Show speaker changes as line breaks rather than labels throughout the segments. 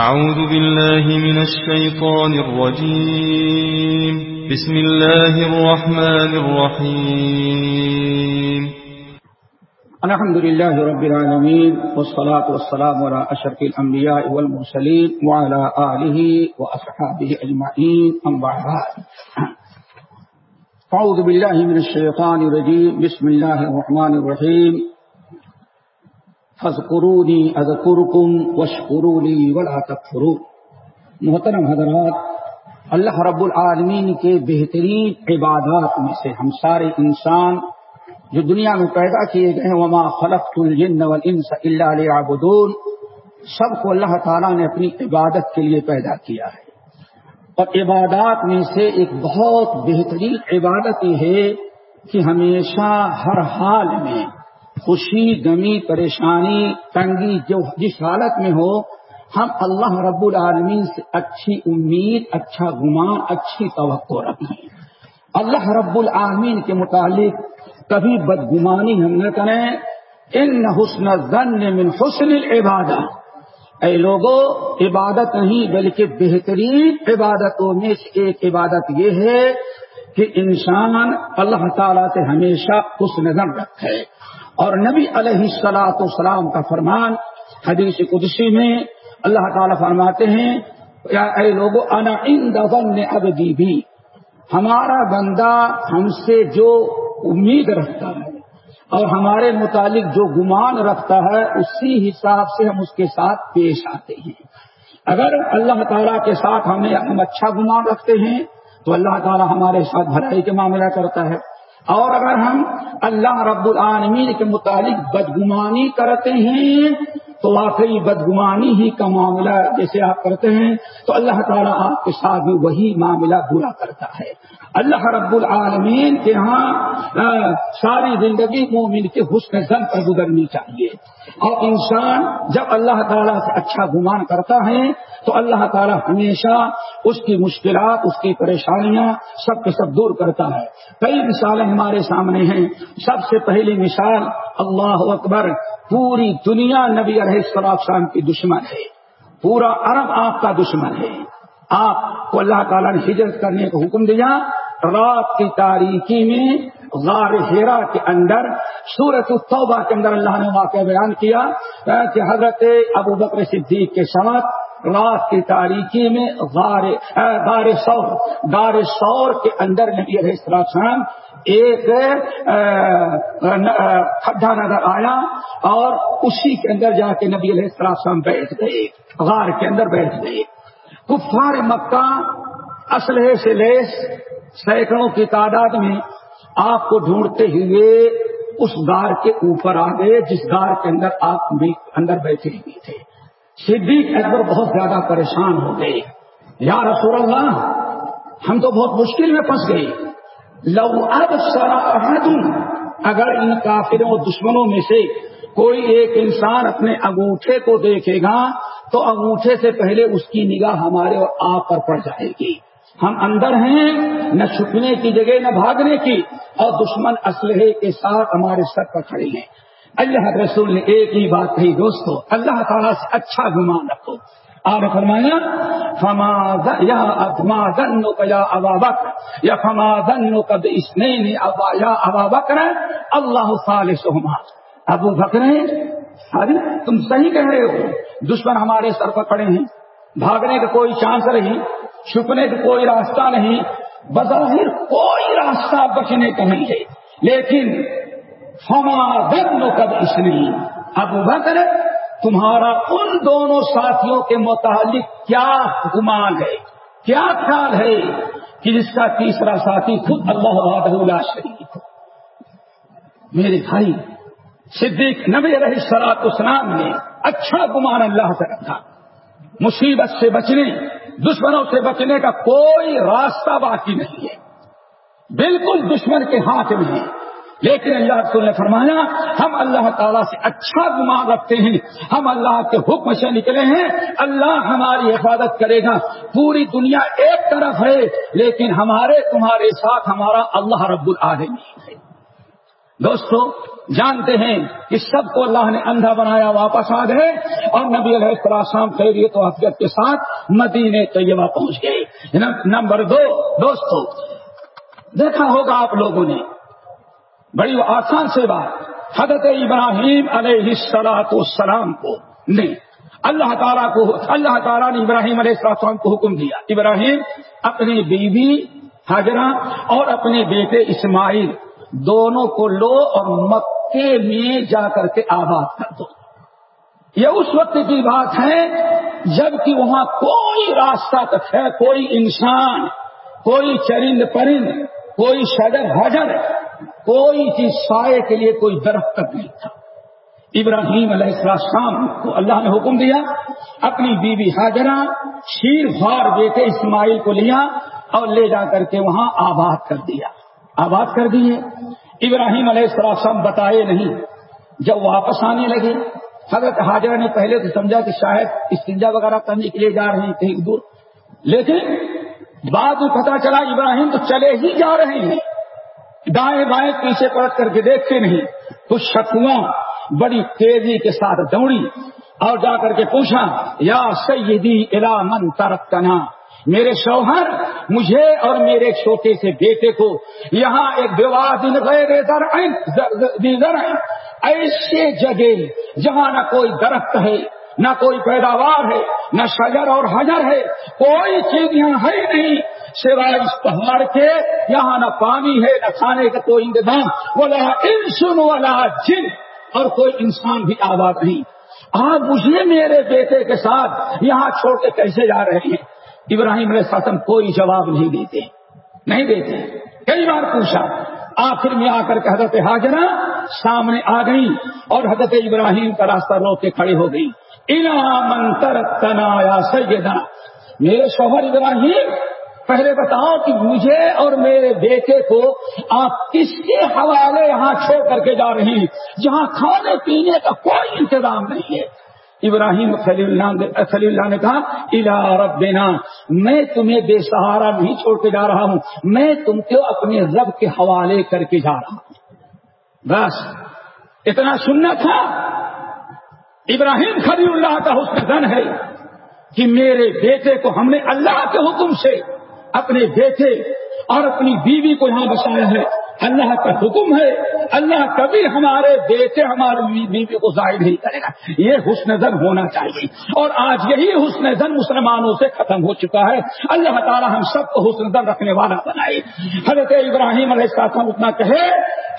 أعوذ بالله من الشيطان الرجيم. بسم الله الرحمن الرحيم.
الحمد لله رب العالمين، والصلاة والسلام على أشرف الأنبياء والمرسلين وعلى آله وأصحابه أجمعين، أما بعد. أعوذ بالله من الشيطان الرجيم. بسم الله الرحمن الرحيم. فاذكروني أذكركم واشكروا لي ولا محترم حضرات، اللہ رب العالمین کے بہترین عبادات میں سے ہم سارے انسان جو دنیا میں پیدا کیے گئے ہیں، وما خلقت الجن والانس الا ليعبدون، سب کو اللہ تعالیٰ نے اپنی عبادت کے لیے پیدا کیا ہے۔ اور عبادات میں سے ایک بہت بہترین عبادت یہ ہے کہ ہمیشہ ہر حال میں خوشی گمی پریشانی، تنگی، جو جس حالت میں ہو، ہم اللہ رب العالمین سے اچھی امید اچھا گمان، اچھی توقع رکھیں اللہ رب العالمین کے متعلق کبھی بدگمانی ہم نہ کریں۔ ان حسن زن من حسن العبادہ۔ اے لوگوں عبادت نہیں، بلکہ بہترین عبادتوں میں سے ایک عبادت یہ ہے کہ انسان اللہ تعالی سے ہمیشہ حسن زن رکھے اور نبی علیہ السلاۃ والسلام کا فرمان حدیث قدسی میں اللہ تعالی فرماتے ہیں، یا اے لوگوں انا ان دفن ابدی بھی ہمارا بندہ ہم سے جو امید رکھتا ہے اور ہمارے متعلق جو گمان رکھتا ہے، اسی حساب سے ہم اس کے ساتھ پیش آتے ہیں۔ اگر اللہ تعالیٰ کے ساتھ ہمیں ہم اچھا گمان رکھتے ہیں، تو اللہ تعالیٰ ہمارے ساتھ بھلائی کے معاملہ کرتا ہے۔ اور اگر ہم اللہ رب العالمین کے متعلق بدگمانی کرتے ہیں، تو واقعی بدگمانی ہی کا معاملہ جیسے آپ کرتے ہیں، تو اللہ تعالیٰ آپ کے ساتھ بھی وہی معاملہ برا کرتا ہے۔ اللہ رب العالمین کے ہاں ساری زندگی مومن کے حسن زن پر گزرنی چاہیے۔ اور انسان جب اللہ تعالیٰ سے اچھا گمان کرتا ہے، تو اللہ تعالیٰ ہمیشہ اس کی مشکلات، اس کی پریشانیاں سب کے سب دور کرتا ہے۔ کئی مثالیں ہمارے سامنے ہیں۔ سب سے پہلی مثال، اللہ اکبر، پوری دنیا نبی علیہ السلام کی دشمن ہے۔ پورا عرب آپ کا دشمن ہے۔ آپ کو اللہ تعالیٰ نے ہجرت کرنے کا حکم دیا۔ رات کی تاریخی میں غار ہیرا کے اندر سورت التوبہ کے اندر اللہ نے واقعہ بیان کیا کہ حضرت ابو بکر صدیق کے ساتھ رات کی تاریخی میں غار غار سور غار سور کے اندر نبی علیہ السلام ایک کھڈا نظر آیا اور اسی کے اندر جا کے نبی علیہ السلام بیٹھ گئے، غار کے اندر بیٹھ گئے۔ کفار مکہ اسلحے سے لیس سینکڑوں کی تعداد میں آپ کو ڈھونڈتے ہوئے اس گار کے اوپر آ گئے جس گار کے اندر آپ بھی اندر بیٹھے ہوئے تھے۔ صدیق اکبر بہت زیادہ پریشان ہو گئے۔ یا رسول اللہ، ہم تو بہت مشکل میں پھنس گئے۔ لو اب سرا اگر ان کافروں دشمنوں میں سے کوئی ایک انسان اپنے انگوٹھے کو دیکھے گا، تو انگوٹھے سے پہلے اس کی نگاہ ہمارے اور آپ پر پڑ جائے گی۔ ہم اندر ہیں، نہ چھپنے کی جگہ، نہ بھاگنے کی۔ اور دشمن اسلحے کے ساتھ ہمارے سر پر کھڑے ہیں۔ اللہ رسول نے ایک ہی بات کہی، دوستو، اللہ تعالیٰ سے اچھا گمان رکھو۔ آپ فرمایا، فما یا افما دن یا ابا بکر۔ یا فما دن کب اس نے یا ابا بکر۔ اللہ صالح ابو بکر ارے تم صحیح کہہ رہے ہو۔ دشمن ہمارے سر پر کھڑے ہیں۔ بھاگنے کا کوئی چانس نہیں۔ چھپنے کا کوئی راستہ نہیں، بظاہر کوئی راستہ بچنے کا نہیں ہے لیکن ہمارا کب اس لیے ابو بکر، تمہارا ان دونوں ساتھیوں کے متعلق کیا گمان ہے؟ کیا خیال ہے کہ جس کا تیسرا ساتھی خود اللہ وحدہ شریف ہو؟ میرے بھائی، صدیق نبی رہی سرات اسلام نے اچھا گمان اللہ سے رکھا مصیبت سے بچنے دشمنوں سے بچنے کا کوئی راستہ باقی نہیں ہے۔ بالکل دشمن کے ہاتھ میں ہے۔ لیکن اللہ رسول نے فرمایا، ہم اللہ تعالیٰ سے اچھا گمان رکھتے ہیں۔ ہم اللہ کے حکم سے نکلے ہیں۔ اللہ ہماری حفاظت کرے گا۔ پوری دنیا ایک طرف ہے، لیکن ہمارے، تمہارے ساتھ ہمارا اللہ رب العالمین ہے۔ دوستو، جانتے ہیں کہ سب کو اللہ نے اندھا بنایا واپس آ گئے اور نبی علیہ السلام خیریت و حفظت کے ساتھ مدینے طیبہ پہنچ گئے۔ نمبر دو، دوستو، دیکھا ہوگا آپ لوگوں نے، بڑی آسان سے بات، حضرت ابراہیم علیہ السلاط السلام کو نے اللہ تعالیٰ کو، اللہ تعالیٰ نے ابراہیم علیہ السلام کو حکم دیا۔ ابراہیم اپنی بیوی حجرہ اور اپنے بیٹے اسماعیل دونوں کو لو اور مکے میں جا کر کے آباد کر دو۔ یہ اس وقت کی بات ہے جبکہ وہاں کوئی راستہ تک ہے، کوئی انسان، کوئی چرند پرند، کوئی شجر حجر، کوئی چیز سائے کے لیے کوئی درخت تک نہیں تھا۔ ابراہیم علیہ السلام کو اللہ نے حکم دیا، اپنی بیوی حاجرہ، شیر خوار بیٹے اسماعیل کو لیا اور لے جا کر کے وہاں آباد کر دیا۔ آباد کر دیے۔ ابراہیم علیہ السلام بتائے نہیں، جب واپس آنے لگے، حضرت حاجرہ نے پہلے تو سمجھا کہ شاید استنجا وغیرہ کرنے کے لیے جا رہے ہیں کہیں دور۔ لیکن بعد میں پتا چلا ابراہیم تو چلے ہی جا رہے ہیں۔ دائیں بائیں پیچھے پلٹ کر کے دیکھتے نہیں۔ تو شکوا بڑی تیزی کے ساتھ دوڑی اور جا کر کے پوچھا، یا سیدی الا من ترکنا میرے شوہر مجھے اور میرے چھوٹے سے بیٹے کو یہاں ایک دن غیر ایسے جگہ جہاں نہ کوئی درخت ہے، نہ کوئی پیداوار ہے، نہ شجر اور حجر ہے، کوئی چیز یہاں ہے نہیں، سوائے اس پہاڑ کے یہاں نہ پانی ہے، نہ کھانے کا کوئی انتظام بولا انسن والا جن، اور کوئی انسان بھی آباد نہیں۔ آپ مجھے میرے بیٹے کے ساتھ یہاں چھوڑ کے کیسے جا رہے ہیں؟ ابراہیم علیہ السلام کوئی جواب نہیں دیتے نہیں دیتے۔ کئی بار پوچھا۔ آخر میں آ کر کے حضرت حاجرہ سامنے آ گئی اور حضرت ابراہیم کا راستہ روک کے کھڑی ہو گئی منتر تنایا سیدہ میرے شوہر ابراہیم، پہلے بتاؤ کہ مجھے اور میرے بیٹے کو آپ کس کے حوالے یہاں چھوڑ کر کے جا رہی ہیں؟ جہاں کھانے پینے کا کوئی انتظام نہیں ہے۔ ابراہیم خلی اللہ نے کہا الا رب دینا میں تمہیں بے سہارا نہیں چھوڑ کے جا رہا ہوں، میں تم کو اپنے رب کے حوالے کر کے جا رہا ہوں۔ بس، اتنا سننا تھا۔ ابراہیم خلی اللہ کا حسن دن ہے کہ میرے بیٹے کو ہم نے اللہ کے حکم سے اپنے بیٹے اور اپنی بیوی کو یہاں بسایا ہے اللہ کا حکم ہے۔ اللہ کبھی ہمارے بیٹے ہماری بیوی کو ظاہر نہیں کرے گا۔ یہ حسن زن ہونا چاہیے۔ اور آج یہی حسن زن مسلمانوں سے ختم ہو چکا ہے۔ اللہ تعالیٰ ہم سب کو حسن زن رکھنے والا بنائے۔ حضرت ابراہیم علیہ السلام اتنا کہے،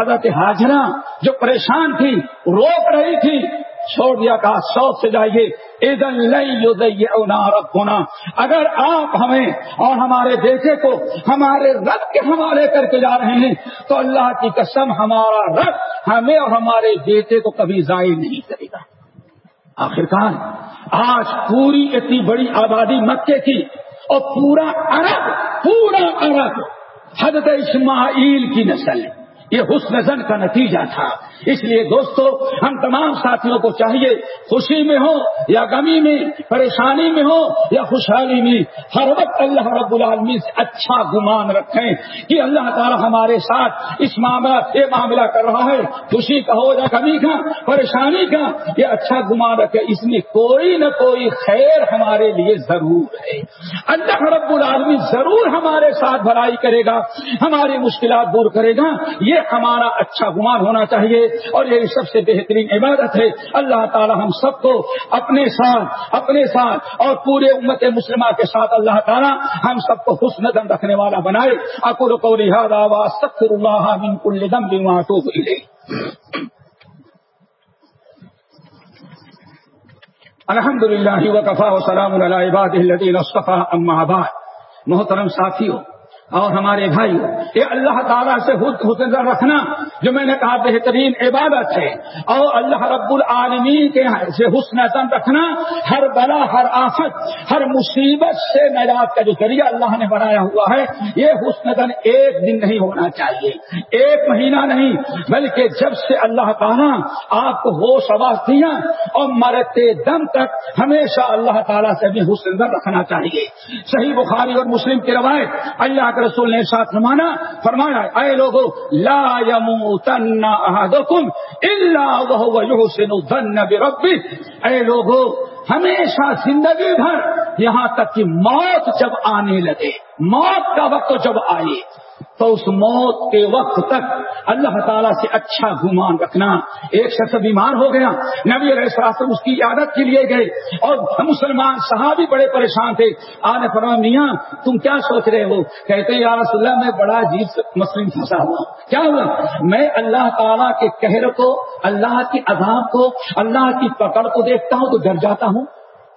حضرت حاجرہ جو پریشان تھی روک رہی تھی چھوڑ دیا، کہا شوق سے جائیے۔ ادن لئی ہونا اگر آپ ہمیں اور ہمارے بیٹے کو ہمارے رب کے حوالے کر کے جا رہے ہیں، تو اللہ کی قسم، ہمارا رب ہمیں اور ہمارے بیٹے کو کبھی ضائع نہیں کرے گا۔ آخرکار، آج پوری اتنی بڑی آبادی مکے کی اور پورا عرب پورا عرب حضرت اسماعیل کی نسل۔ یہ حسن زن کا نتیجہ تھا۔ اس لیے دوستو، ہم تمام ساتھیوں کو چاہیے، خوشی میں ہو یا غمی میں، پریشانی میں ہو یا خوشحالی میں، ہر وقت اللہ رب العالمین سے اچھا گمان رکھیں کہ اللہ تعالی ہمارے ساتھ اس معاملہ، یہ معاملہ کر رہا ہے۔ خوشی کا ہو یا غمی کا، پریشانی کا، یہ اچھا گمان رکھے۔ اس میں کوئی نہ کوئی خیر ہمارے لیے ضرور ہے۔ اللہ رب العالمین ضرور ہمارے ساتھ بھلائی کرے گا، ہماری مشکلات دور کرے گا۔ یہ یہ ہمارا اچھا گمان ہونا چاہیے۔ اور یہ سب سے بہترین عبادت ہے۔ اللہ تعالی ہم سب کو اپنے ساتھ اپنے ساتھ اور پورے امت مسلمہ کے ساتھ اللہ تعالی ہم سب کو حسن دم رکھنے والا بنائے۔ اکر کو اللہ من کل دم الحمد للہ وقفا وسلام عباد الدین اما آباد محترم ساتھیوں اور ہمارے بھائی یہ اللہ تعالیٰ سے حسن رکھنا، جو میں نے کہا بہترین عبادت ہے۔ اور اللہ رب العالمین کے سے حسن زن رکھنا، ہر بلا، ہر آفت، ہر مصیبت سے نجات کا جو ذریعہ اللہ نے بنایا ہوا ہے، یہ حسن زن ایک دن نہیں ہونا چاہیے، ایک مہینہ نہیں، بلکہ جب سے اللہ تعالیٰ آپ کو ہوش آواز دیا اور مرتے دم تک ہمیشہ اللہ تعالیٰ سے بھی حسن زن رکھنا چاہیے۔ صحیح بخاری اور مسلم کی روایت، اللہ کے رسول نے ساتھ فرمانا فرمایا، اے لوگو، لا يموتن احدکم الا وهو يحسن الظن بربه اے لوگو، ہمیشہ زندگی بھر یہاں تک کہ موت جب آنے لگے، موت کا وقت جب آئے تو اس موت کے وقت تک اللہ تعالیٰ سے اچھا گمان رکھنا ایک شخص بیمار ہو گیا۔ نبی علیہ السلام اس کی عادت کے لیے گئے اور مسلمان صحابی بڑے پریشان تھے۔ آنے فرما میاں، تم کیا سوچ رہے ہو؟ کہتے یا رسول اللہ، میں بڑا عجیب مسلم پھنسا ہوا کیا ہوا؟ میں اللہ تعالیٰ کے کہر کو، اللہ کی عذاب کو، اللہ کی پکڑ کو دیکھتا ہوں تو ڈر جاتا ہوں۔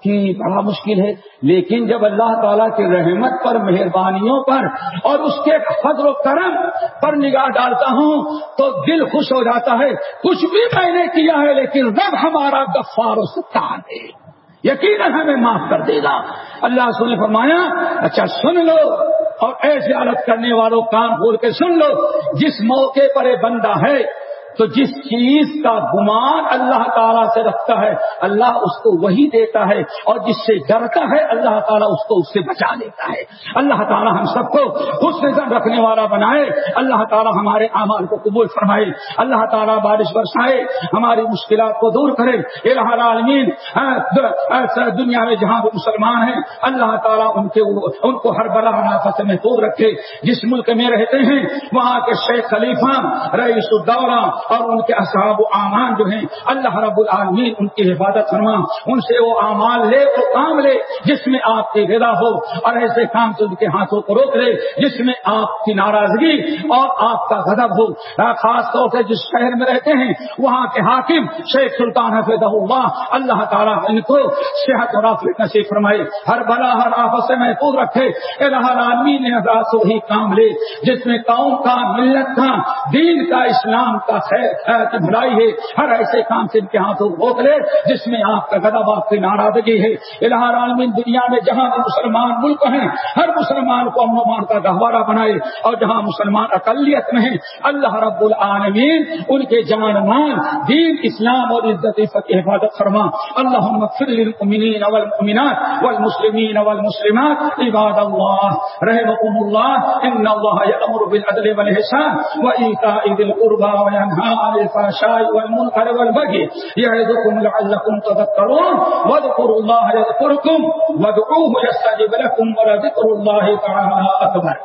کہ بڑا مشکل ہے۔ لیکن جب اللہ تعالیٰ کی رحمت پر، مہربانیوں پر اور اس کے فضل و کرم پر نگاہ ڈالتا ہوں، تو دل خوش ہو جاتا ہے۔ کچھ بھی میں نے کیا ہے، لیکن رب ہمارا گفار و ستار ہے۔ یقیناً ہمیں معاف کر دے گا۔ اللہ سن فرمایا اچھا سن لو اور ایسے عادت کرنے والوں کام کھول کے سن لو۔ جس موقع پر یہ بندہ ہے تو جس چیز کا گمان اللہ تعالیٰ سے رکھتا ہے، اللہ اس کو وہی دیتا ہے اور جس سے ڈرتا ہے، اللہ تعالیٰ اس کو اس سے بچا لیتا ہے۔ اللہ تعالیٰ ہم سب کو خوش نظر رکھنے والا بنائے۔ اللہ تعالیٰ ہمارے اعمال کو قبول فرمائے۔ اللہ تعالیٰ بارش برسائے، ہماری مشکلات کو دور کرے۔ الہ العالمین ہاں، ہاں، دنیا میں جہاں وہ مسلمان ہیں، اللہ تعالیٰ ان کے ان کو ہر بلا منافع سے محفوظ رکھے۔ جس ملک میں رہتے ہیں، وہاں کے شیخ خلیفہ، رئیس الدورہ اور ان کے اصحاب و امان جو ہیں، اللہ رب العالمین ان کی حفاظت فرما، ان سے وہ امان لے وہ کام لے، جس میں آپ کی رضا ہو، اور ایسے کام سے ان کے ہاتھوں کو روک لے، جس میں آپ کی ناراضگی اور آپ کا غضب ہو۔ خاص طور سے جس شہر میں رہتے ہیں، وہاں کے حاکم شیخ سلطان حفظ اللہ اللہ تعالیٰ ان کو صحت اور آفت نصیب فرمائے۔ ہر بلا ہر آفت سے محفوظ رکھے۔ الہ العالمین نے وہی کام لے، جس میں قوم کا ملت کا دین کا اسلام کا خیر بھلائی ہے، ہر ایسے کام سے ان کے ہاتھوں روک لے، جس میں آپ کا غضب آپ کی ناراضگی ہے۔ الہ العالمین، دنیا میں جہاں مسلمان ملک ہیں، ہر مسلمان کو امن امان کا گہوارہ بنائے اور جہاں مسلمان اقلیت میں ہیں، اللہ رب العالمین ان کے جان مان دین، اسلام اور عزت کی حفاظت فرما۔ اللہ للمؤمنین والمؤمنات والمسلمین والمسلمات، عباد اللہ رحمكم الله ان الله يأمر بالعدل والإحسان وإيتاء ذي القربى وينهى عن الفحشاء والمنكر والبغي يعظكم لعلكم تذكرون. واذكروا الله يذكركم وادعوه يستجب لكم ولذكر الله تعالى أكبر.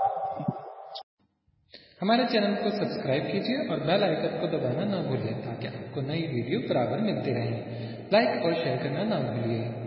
ہمارے چینل کو سبسکرائب کیجیے اور بیل آئکن کو دبانا نہ بھولیں تاکہ آپ کو نئی ویڈیو برابر ملتے رہیں لائک اور شیئر کرنا نہ بھولیے